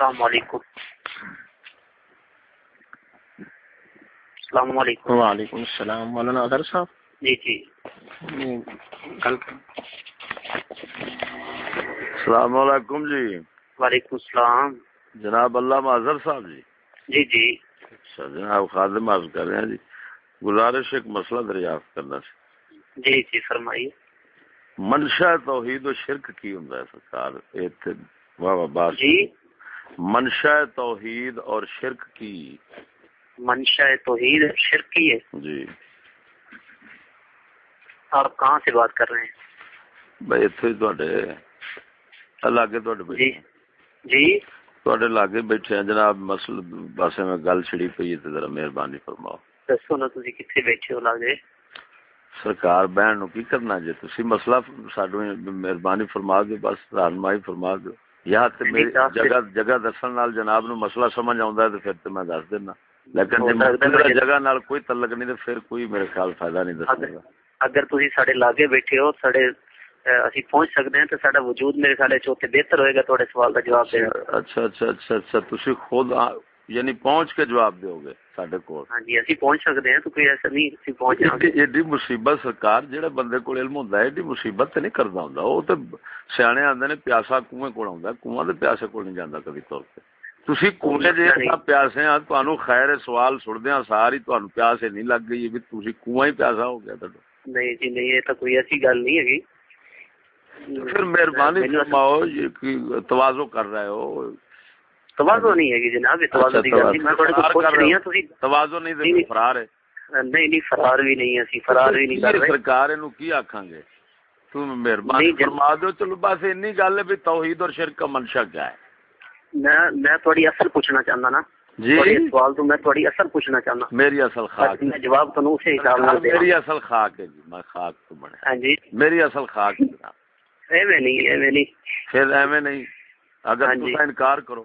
السلام علیکم۔ السلام علیکم۔ وعلیکم السلام۔ مولانا اظہر صاحب؟ جی جی۔ کل السلام علیکم جی۔ وعلیکم السلام۔ جناب اللہ معذر صاحب جی۔ جی جی۔ اچھا جناب خادم عرض کر رہے ہیں جی۔ گزارش ایک مسئلہ دریافت کرنا سی جی جی فرمائیے۔ منشا توحید و شرک کی ہوں سرکار واہ واہ بات جی۔ منشا توحید اور شرک کی۔ منشا توحید شرک کی ہے۔ جی۔ آپ کہاں سے بات کر رہے ہیں؟ بھائی اتنے لاگے جی۔ جی۔ تھوڑے لاگے بیٹھے ہیں۔ جناب مسل پاسے میں گل چھڑی پئی ہے تے ذرا مہربانی فرماؤ۔ دسو نا تسی بیٹھے ہو لاگے سرکار بہن نو کی کرنا جی تسی مسئلہ ساڈو مہربانی فرما دو بس رہنمائی فرما دو یا تے میری جگہ جگہ دسن نال جناب نو مسئلہ سمجھ آوندا ہے تے پھر تے میں دس دینا۔ لیکن جے میری جگہ نال کوئی تعلق نہیں تے پھر کوئی میرے خیال فائدہ نہیں دسے گا۔ اگر تسی ساڈے لاگے بیٹھے ہو ساڈے اسی پہنچ سکتے ہیں تو ساڈا وجود میرے خیال چوتھے بہتر ہوئے گا تھوڑے سوال کا جواب دینا۔ اچھا اچھا اچھا اچھا تسی خود یعنی پہنچ کے جواب دیو گے ساڈے کول۔ ہاں جی اسی پہنچ سکتے ہیں تو کوئی ایسا نہیں اسی پہنچ جاؤں گے ایڈی مصیبت سرکار جہاں بندے کو علم ہوندا ہے ایڈی مصیبت تے نہیں کردا ہوندا۔ او تے سیانے آندے نے پیاسا کنویں کول آوندا ہے، کنواں تے پیاسے کول نہیں جاندا کبھی طور تے تسی کنویں اتنا پیاسے ہیں تانوں خیر سوال سڑدیاں ساری تانوں پیاس نہیں لگ گئی بھی تسی کنواں ہی پیاسا ہو گیا تہاڈا نہیں جی نہیں یہ تو کوئی ایسی گل نہیں ہے پھر مہربانی فرماؤ یہ توازو کر رہے ہو۔ توازو نہیں ہے جناب یہ توازو دی گل نہیں میں تھوڑے کو پوچھ رہی تسی توازو نہیں تے۔ فرار ہے۔ نہیں نہیں فرار بھی نہیں ہے اسی فرار بھی نہیں کر رہے۔ سرکار نو کی آکھاں گے؟ تم مہربانی فرما دو چلو بس اتنی گل ہے بھی توحید اور شرک کا منشا کیا ہے۔ میں میں تھوڑی اصل پوچھنا چاہنا نا۔ جی؟ سوال تو میں تھوڑی اصل پوچھنا چاہنا میری اصل خاک میں جواب تو اسی حساب نال دے میری اصل خاک ہے جی میں خاک تو بنے ہاں جی۔ میری اصل خاک ہے جناب۔ ایویں نہیں ایویں نہیں۔ پھر ایویں نہیں۔ اگر ہاں تم جی۔ انکار کرو۔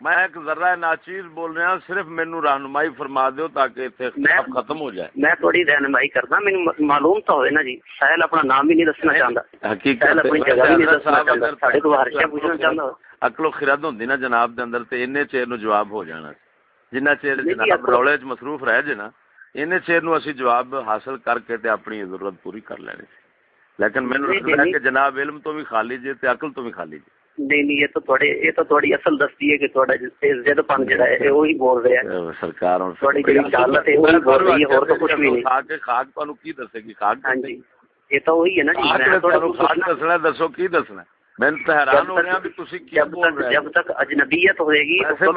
میں ایک ذرہ ناچیز بول رہا صرف مینو رہنمائی فرما دیو تاکہ میں- ختم ہو جائے۔ میں تھوڑی رہنمائی کردا مینوں معلوم تو ہوئے نا جی۔ ساحل اپنا نام بھی نہیں دسنا چاہندا۔ حقیقت اپنی جگہ بھی نہیں دسنا صاحب چاہندا۔ اگر ساڈے کو ہر شے پوچھنا چاہندا عقل و خرد ہوندی نا جناب دے اندر تے انے چیر نو جواب ہو جانا۔ جنہ چیر جی، جناب رولے وچ مصروف رہ جے نا انے چیر نو اسی جواب حاصل کر کے تے اپنی ضرورت پوری کر لینی۔ لیکن مینوں نہیں جی، ہے نہیں۔ کہ جناب علم تو بھی خالی جے تے عقل تو بھی خالی جے نہیں نہیں یہ تو تھوڑے یہ تو تھوڑی اصل دستی ہے کہ تھوڑا زد پن جڑا ہے وہی بول رہا ہے اے سرکار ہن تھوڑی جڑی دالت ہے وہی بول رہی ہے اور تو کچھ بھی نہیں۔ خاک خاک تانوں کی دسے گی؟ خاک ہاں جی یہ تو وہی ہے نا جی میں نے تھوڑا خاک دسنا دسو کی دسنا میں حیران ہو رہا بھی تسی کی جب بول رہے جب تک اجنبیت ہوئے گی تو